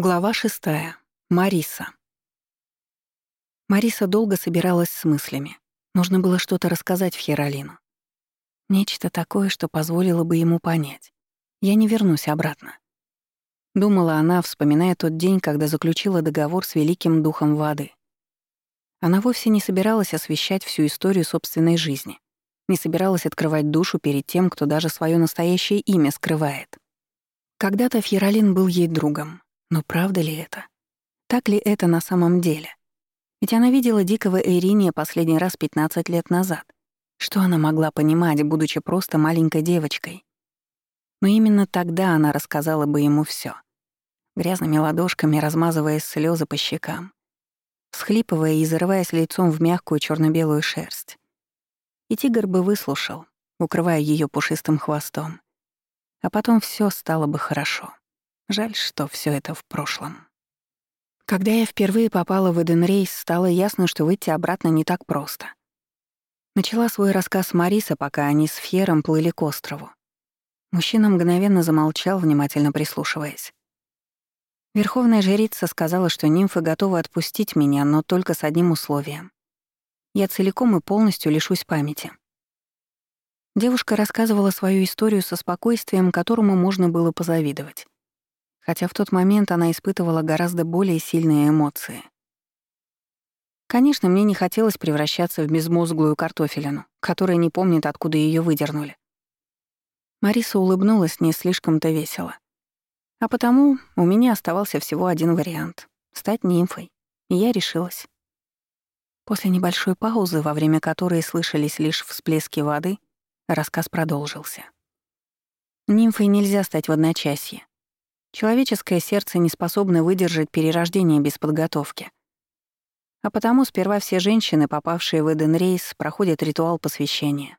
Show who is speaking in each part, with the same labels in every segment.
Speaker 1: Глава шестая. Мариса. Мариса долго собиралась с мыслями. Нужно было что-то рассказать Фьеролину. Нечто такое, что позволило бы ему понять. Я не вернусь обратно. Думала она, вспоминая тот день, когда заключила договор с Великим Духом Воды. Она вовсе не собиралась освещать всю историю собственной жизни. Не собиралась открывать душу перед тем, кто даже свое настоящее имя скрывает. Когда-то Фьеролин был ей другом, но правда ли это? Так ли это на самом деле? Ведь она видела дикого Эйриния последний раз 15 лет назад. Что она могла понимать, будучи просто маленькой девочкой? Но именно тогда она рассказала бы ему все, грязными ладошками размазывая слезы по щекам, всхлипывая и зарываясь лицом в мягкую черно белую шерсть. И тигр бы выслушал, укрывая ее пушистым хвостом. А потом все стало бы хорошо. Жаль, что все это в прошлом. Когда я впервые попала в Эденрейс, стало ясно, что выйти обратно не так просто. Начала свой рассказ Мариса, пока они с Фьером плыли к острову. Мужчина мгновенно замолчал, внимательно прислушиваясь. Верховная жрица сказала, что нимфы готовы отпустить меня, но только с одним условием. Я целиком и полностью лишусь памяти. Девушка рассказывала свою историю со спокойствием, которому можно было позавидовать хотя в тот момент она испытывала гораздо более сильные эмоции. Конечно, мне не хотелось превращаться в безмозглую картофелину, которая не помнит, откуда ее выдернули. Мариса улыбнулась не слишком-то весело. А потому у меня оставался всего один вариант — стать нимфой. И я решилась. После небольшой паузы, во время которой слышались лишь всплески воды, рассказ продолжился. Нимфой нельзя стать в одночасье. Человеческое сердце не способно выдержать перерождение без подготовки. А потому сперва все женщины, попавшие в Эден Рейс, проходят ритуал посвящения.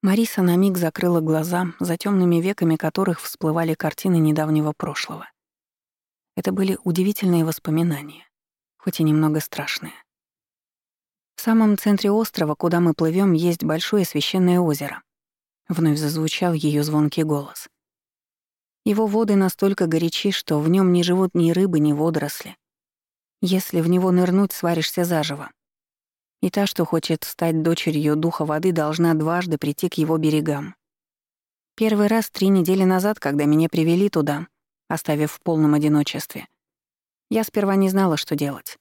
Speaker 1: Мариса на миг закрыла глаза, за темными веками которых всплывали картины недавнего прошлого. Это были удивительные воспоминания, хоть и немного страшные. В самом центре острова, куда мы плывем, есть большое священное озеро. Вновь зазвучал ее звонкий голос — его воды настолько горячи, что в нем не живут ни рыбы, ни водоросли. Если в него нырнуть, сваришься заживо. И та, что хочет стать дочерью духа воды, должна дважды прийти к его берегам. Первый раз три недели назад, когда меня привели туда, оставив в полном одиночестве, я сперва не знала, что делать.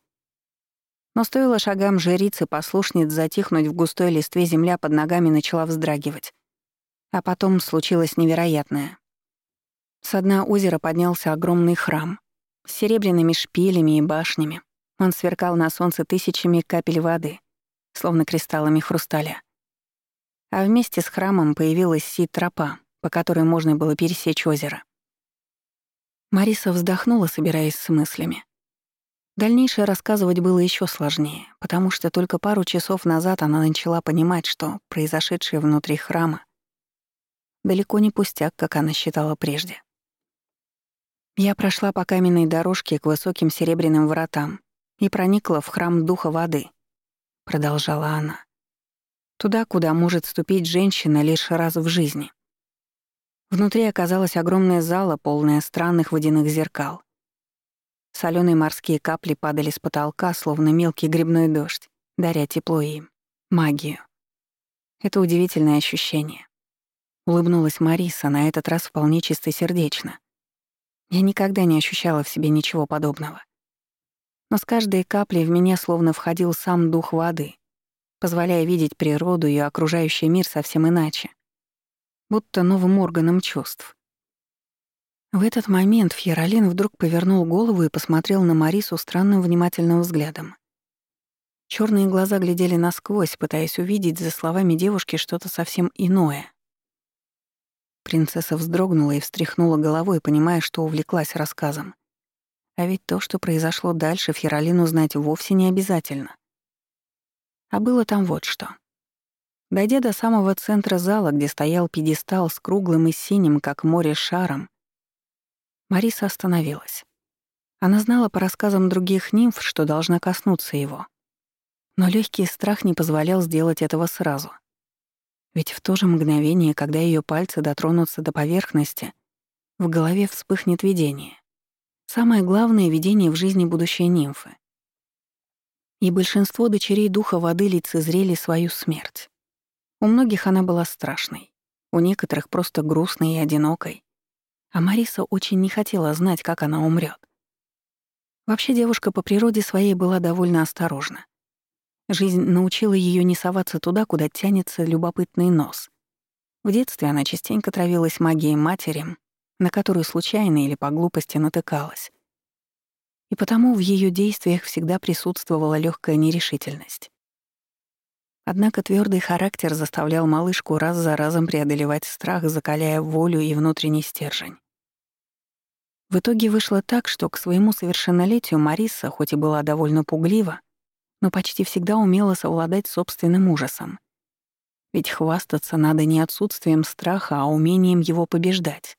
Speaker 1: Но стоило шагам жрицы послушниц затихнуть в густой листве, земля под ногами начала вздрагивать. А потом случилось невероятное. С дна озера поднялся огромный храм с серебряными шпилями и башнями. Он сверкал на солнце тысячами капель воды, словно кристаллами хрусталя. А вместе с храмом появилась си-тропа, по которой можно было пересечь озеро. Мариса вздохнула, собираясь с мыслями. Дальнейшее рассказывать было еще сложнее, потому что только пару часов назад она начала понимать, что произошедшее внутри храма далеко не пустяк, как она считала прежде. Я прошла по каменной дорожке к высоким серебряным вратам и проникла в храм Духа Воды, продолжала она. Туда, куда может ступить женщина лишь раз в жизни. Внутри оказалась огромная зала, полная странных водяных зеркал. Солёные морские капли падали с потолка, словно мелкий грибной дождь, даря тепло и магию. Это удивительное ощущение. Улыбнулась Мариса, на этот раз вполне чистосердечно. Я никогда не ощущала в себе ничего подобного. Но с каждой каплей в меня словно входил сам дух воды, позволяя видеть природу и окружающий мир совсем иначе, будто новым органом чувств. В этот момент Фьеролин вдруг повернул голову и посмотрел на Марису странным внимательным взглядом. Черные глаза глядели насквозь, пытаясь увидеть за словами девушки что-то совсем иное. Принцесса вздрогнула и встряхнула головой, понимая, что увлеклась рассказом. А ведь то, что произошло дальше, Феролину знать вовсе не обязательно. А было там вот что. Дойдя до самого центра зала, где стоял пьедестал с круглым и синим, как море, шаром, Мариса остановилась. Она знала по рассказам других нимф, что должна коснуться его. Но легкий страх не позволял сделать этого сразу — ведь в то же мгновение, когда ее пальцы дотронутся до поверхности, в голове вспыхнет видение. Самое главное — видение в жизни будущей нимфы. И большинство дочерей духа воды лицезрели свою смерть. У многих она была страшной, у некоторых просто грустной и одинокой. А Мариса очень не хотела знать, как она умрет. Вообще девушка по природе своей была довольно осторожна. Жизнь научила ее не соваться туда, куда тянется любопытный нос. В детстве она частенько травилась магией матери, на которую случайно или по глупости натыкалась. И потому в ее действиях всегда присутствовала легкая нерешительность. Однако твердый характер заставлял малышку раз за разом преодолевать страх, закаляя волю и внутренний стержень. В итоге вышло так, что к своему совершеннолетию Мариса, хоть и была довольно пуглива, но почти всегда умела совладать собственным ужасом. Ведь хвастаться надо не отсутствием страха, а умением его побеждать.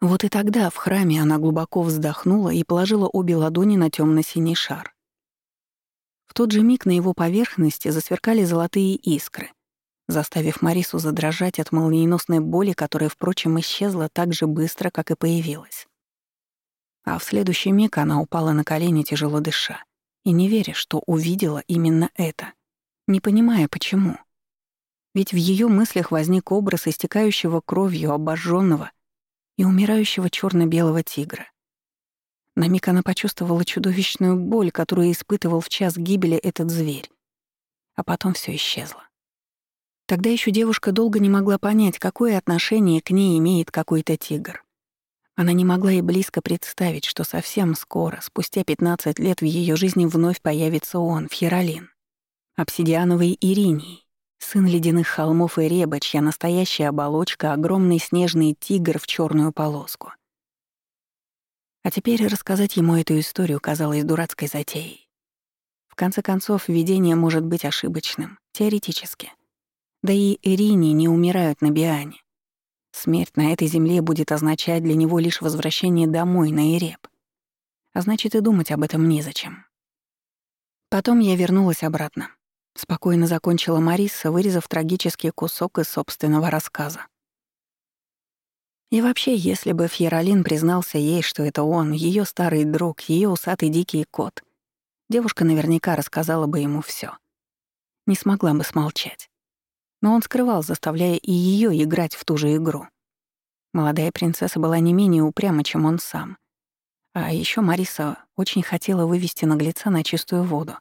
Speaker 1: Вот и тогда в храме она глубоко вздохнула и положила обе ладони на темно синий шар. В тот же миг на его поверхности засверкали золотые искры, заставив Марису задрожать от молниеносной боли, которая, впрочем, исчезла так же быстро, как и появилась. А в следующий миг она упала на колени, тяжело дыша, и не веря, что увидела именно это, не понимая, почему. Ведь в ее мыслях возник образ истекающего кровью обожженного и умирающего черно белого тигра. На миг она почувствовала чудовищную боль, которую испытывал в час гибели этот зверь. А потом все исчезло. Тогда еще девушка долго не могла понять, какое отношение к ней имеет какой-то тигр. Она не могла и близко представить, что совсем скоро, спустя 15 лет, в ее жизни вновь появится он, Фьеролин. Обсидиановый Ириней, сын ледяных холмов и реба, чья настоящая оболочка — огромный снежный тигр в черную полоску. А теперь рассказать ему эту историю казалось дурацкой затеей. В конце концов, видение может быть ошибочным, теоретически. Да и Ирини не умирают на Биане. Смерть на этой земле будет означать для него лишь возвращение домой на Иреп. А значит, и думать об этом незачем. Потом я вернулась обратно. Спокойно закончила Мариса, вырезав трагический кусок из собственного рассказа. И вообще, если бы Фьеролин признался ей, что это он, ее старый друг, ее усатый дикий кот, девушка наверняка рассказала бы ему все. Не смогла бы смолчать. Но он скрывал, заставляя и ее играть в ту же игру. Молодая принцесса была не менее упряма, чем он сам. А еще Мариса очень хотела вывести наглеца на чистую воду,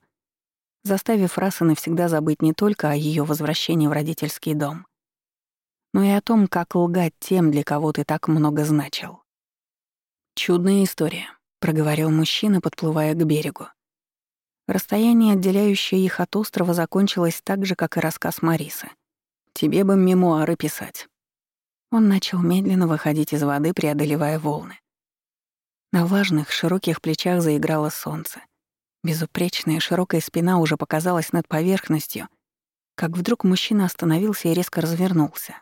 Speaker 1: заставив раз навсегда забыть не только о ее возвращении в родительский дом, но и о том, как лгать тем, для кого ты так много значил. «Чудная история», — проговорил мужчина, подплывая к берегу. Расстояние, отделяющее их от острова, закончилось так же, как и рассказ Марисы. «Тебе бы мемуары писать». Он начал медленно выходить из воды, преодолевая волны. На влажных, широких плечах заиграло солнце. Безупречная широкая спина уже показалась над поверхностью, как вдруг мужчина остановился и резко развернулся.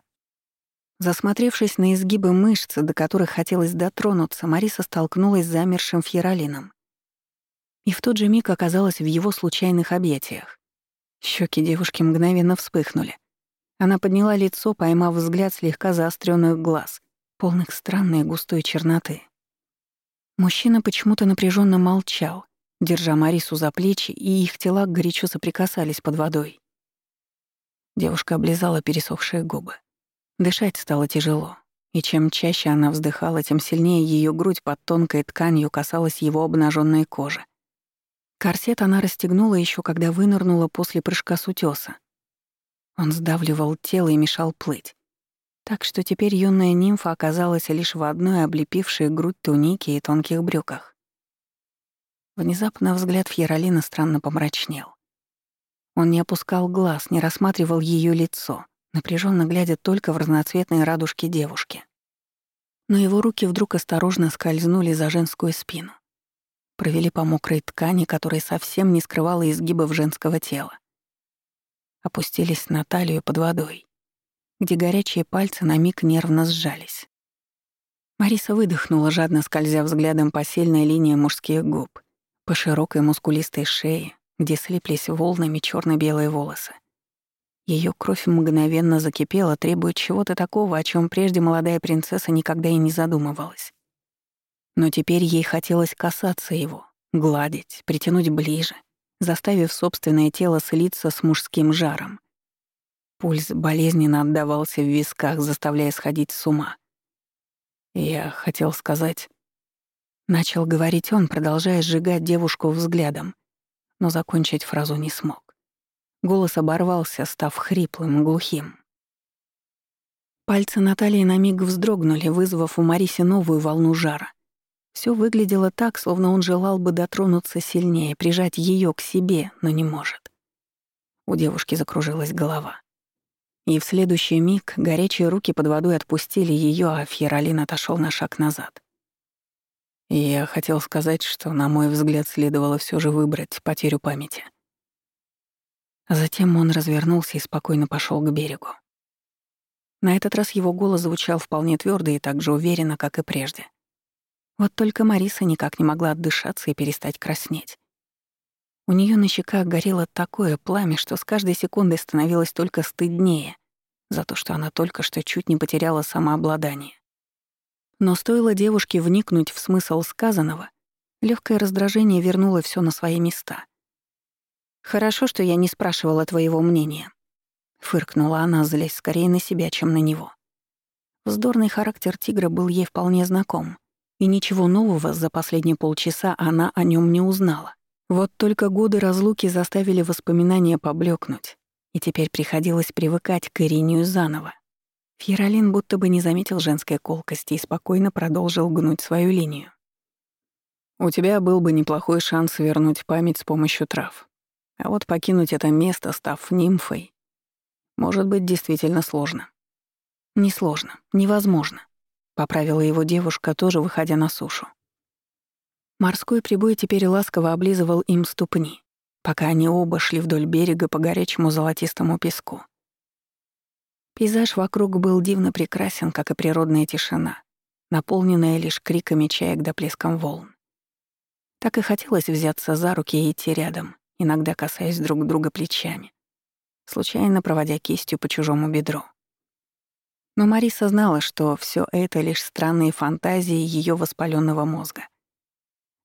Speaker 1: Засмотревшись на изгибы мышц, до которых хотелось дотронуться, Мариса столкнулась с замершим Фьеролином. И в тот же миг оказалась в его случайных объятиях. Щеки девушки мгновенно вспыхнули. Она подняла лицо, поймав взгляд слегка заостренных глаз, полных странной густой черноты. Мужчина почему-то напряженно молчал, держа Марису за плечи, и их тела горячо соприкасались под водой. Девушка облизала пересохшие губы. Дышать стало тяжело, и чем чаще она вздыхала, тем сильнее ее грудь под тонкой тканью касалась его обнаженной кожи. Корсет она расстегнула еще, когда вынырнула после прыжка с утёса. Он сдавливал тело и мешал плыть. Так что теперь юная нимфа оказалась лишь в одной облепившей грудь тунике и тонких брюках. Внезапно взгляд Фьеролина странно помрачнел. Он не опускал глаз, не рассматривал ее лицо, напряженно глядя только в разноцветные радужки девушки. Но его руки вдруг осторожно скользнули за женскую спину. Провели по мокрой ткани, которая совсем не скрывала изгибов женского тела. Опустились на талию под водой, где горячие пальцы на миг нервно сжались. Мариса выдохнула, жадно скользя взглядом по сильной линии мужских губ, по широкой мускулистой шее, где слиплись волнами черно белые волосы. Ее кровь мгновенно закипела, требуя чего-то такого, о чем прежде молодая принцесса никогда и не задумывалась. Но теперь ей хотелось касаться его, гладить, притянуть ближе, заставив собственное тело слиться с мужским жаром. Пульс болезненно отдавался в висках, заставляя сходить с ума. «Я хотел сказать...» Начал говорить он, продолжая сжигать девушку взглядом, но закончить фразу не смог. Голос оборвался, став хриплым, глухим. Пальцы Натальи на миг вздрогнули, вызвав у Мариси новую волну жара. Все выглядело так, словно он желал бы дотронуться сильнее, прижать ее к себе, но не может. У девушки закружилась голова. И в следующий миг горячие руки под водой отпустили ее, а Фьеролин отошел на шаг назад. я хотел сказать, что, на мой взгляд, следовало все же выбрать потерю памяти. Затем он развернулся и спокойно пошел к берегу. На этот раз его голос звучал вполне твердо и так же уверенно, как и прежде. Вот только Мариса никак не могла отдышаться и перестать краснеть. У нее на щеках горело такое пламя, что с каждой секундой становилось только стыднее за то, что она только что чуть не потеряла самообладание. Но стоило девушке вникнуть в смысл сказанного, легкое раздражение вернуло все на свои места. «Хорошо, что я не спрашивала твоего мнения», — фыркнула она, злясь скорее на себя, чем на него. Вздорный характер тигра был ей вполне знаком — и ничего нового за последние полчаса она о нем не узнала. Вот только годы разлуки заставили воспоминания поблекнуть, и теперь приходилось привыкать к Иринию заново. Фьеролин будто бы не заметил женской колкости и спокойно продолжил гнуть свою линию. «У тебя был бы неплохой шанс вернуть память с помощью трав. А вот покинуть это место, став нимфой, может быть действительно сложно. Несложно, невозможно. Поправила его девушка, тоже выходя на сушу. Морской прибой теперь ласково облизывал им ступни, пока они оба шли вдоль берега по горячему золотистому песку. Пейзаж вокруг был дивно прекрасен, как и природная тишина, наполненная лишь криками чаек да плеском волн. Так и хотелось взяться за руки и идти рядом, иногда касаясь друг друга плечами, случайно проводя кистью по чужому бедру. Но Мариса знала, что все это лишь странные фантазии ее воспаленного мозга.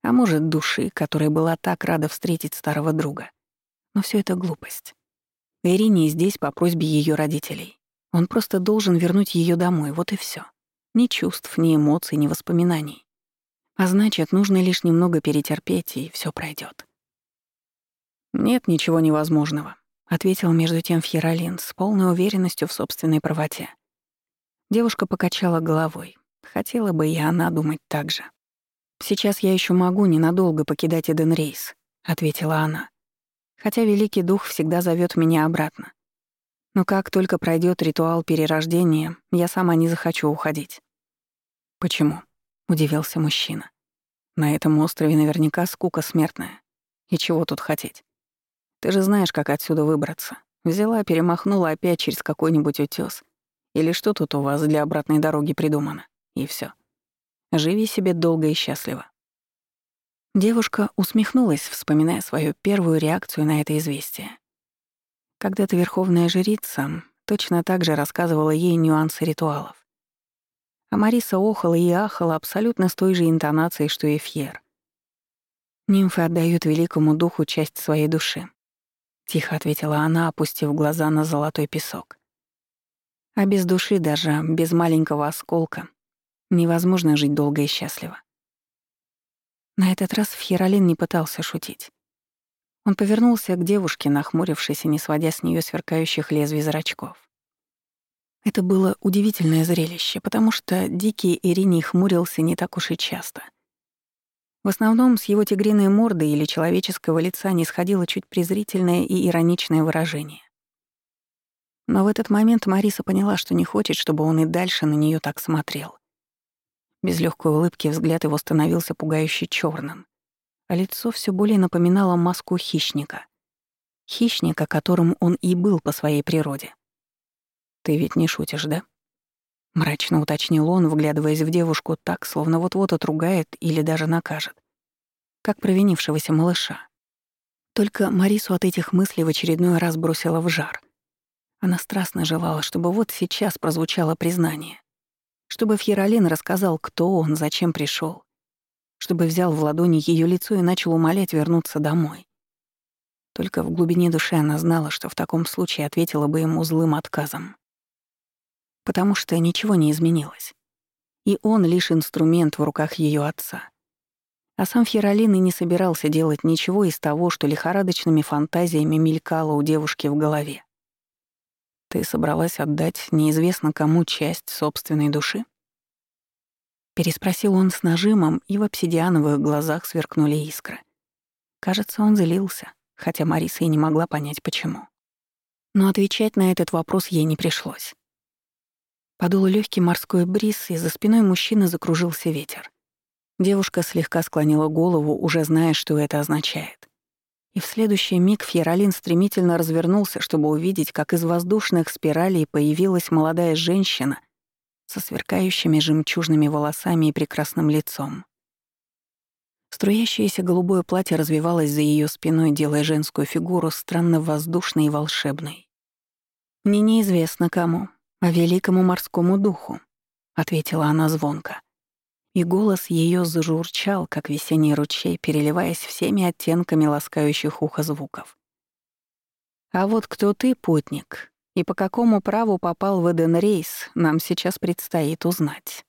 Speaker 1: А может, души, которая была так рада встретить старого друга. Но все это глупость. Ирине здесь по просьбе ее родителей. Он просто должен вернуть ее домой, вот и все. Ни чувств, ни эмоций, ни воспоминаний. А значит, нужно лишь немного перетерпеть, и все пройдет. «Нет ничего невозможного», — ответил между тем Фьеролин с полной уверенностью в собственной правоте. Девушка покачала головой. Хотела бы и она думать так же. «Сейчас я еще могу ненадолго покидать Эден Рейс», — ответила она. «Хотя Великий Дух всегда зовет меня обратно. Но как только пройдет ритуал перерождения, я сама не захочу уходить». «Почему?» — удивился мужчина. «На этом острове наверняка скука смертная. И чего тут хотеть? Ты же знаешь, как отсюда выбраться. Взяла, перемахнула опять через какой-нибудь утёс или что тут у вас для обратной дороги придумано? И все. Живи себе долго и счастливо». Девушка усмехнулась, вспоминая свою первую реакцию на это известие. Когда-то верховная жрица точно так же рассказывала ей нюансы ритуалов. А Мариса охала и ахала абсолютно с той же интонацией, что и Фьер. «Нимфы отдают великому духу часть своей души», — тихо ответила она, опустив глаза на золотой песок. А без души даже, без маленького осколка, невозможно жить долго и счастливо. На этот раз Фьеролин не пытался шутить. Он повернулся к девушке, нахмурившись и не сводя с нее сверкающих лезвий зрачков. Это было удивительное зрелище, потому что дикий Ириний хмурился не так уж и часто. В основном с его тигриной морды или человеческого лица не сходило чуть презрительное и ироничное выражение. Но в этот момент Мариса поняла, что не хочет, чтобы он и дальше на нее так смотрел. Без легкой улыбки взгляд его становился пугающе черным, а лицо все более напоминало маску хищника. Хищника, которым он и был по своей природе. «Ты ведь не шутишь, да?» Мрачно уточнил он, вглядываясь в девушку так, словно вот-вот отругает или даже накажет. Как провинившегося малыша. Только Марису от этих мыслей в очередной раз бросила в жар. Она страстно желала, чтобы вот сейчас прозвучало признание. Чтобы Фьеролин рассказал, кто он, зачем пришел, чтобы взял в ладони ее лицо и начал умолять вернуться домой. Только в глубине души она знала, что в таком случае ответила бы ему злым отказом. Потому что ничего не изменилось. И он лишь инструмент в руках ее отца. А сам Фьеролин и не собирался делать ничего из того, что лихорадочными фантазиями мелькало у девушки в голове. «Ты собралась отдать неизвестно кому часть собственной души?» Переспросил он с нажимом, и в обсидиановых глазах сверкнули искры. Кажется, он злился, хотя Мариса и не могла понять, почему. Но отвечать на этот вопрос ей не пришлось. Подул легкий морской бриз, и за спиной мужчины закружился ветер. Девушка слегка склонила голову, уже зная, что это означает. И в следующий миг Фьеролин стремительно развернулся, чтобы увидеть, как из воздушных спиралей появилась молодая женщина со сверкающими жемчужными волосами и прекрасным лицом. Струящееся голубое платье развивалось за ее спиной, делая женскую фигуру странно воздушной и волшебной. «Мне неизвестно кому, а великому морскому духу», — ответила она звонко и голос ее зажурчал, как весенний ручей, переливаясь всеми оттенками ласкающих ухо звуков. «А вот кто ты, путник, и по какому праву попал в Эден Рейс, нам сейчас предстоит узнать».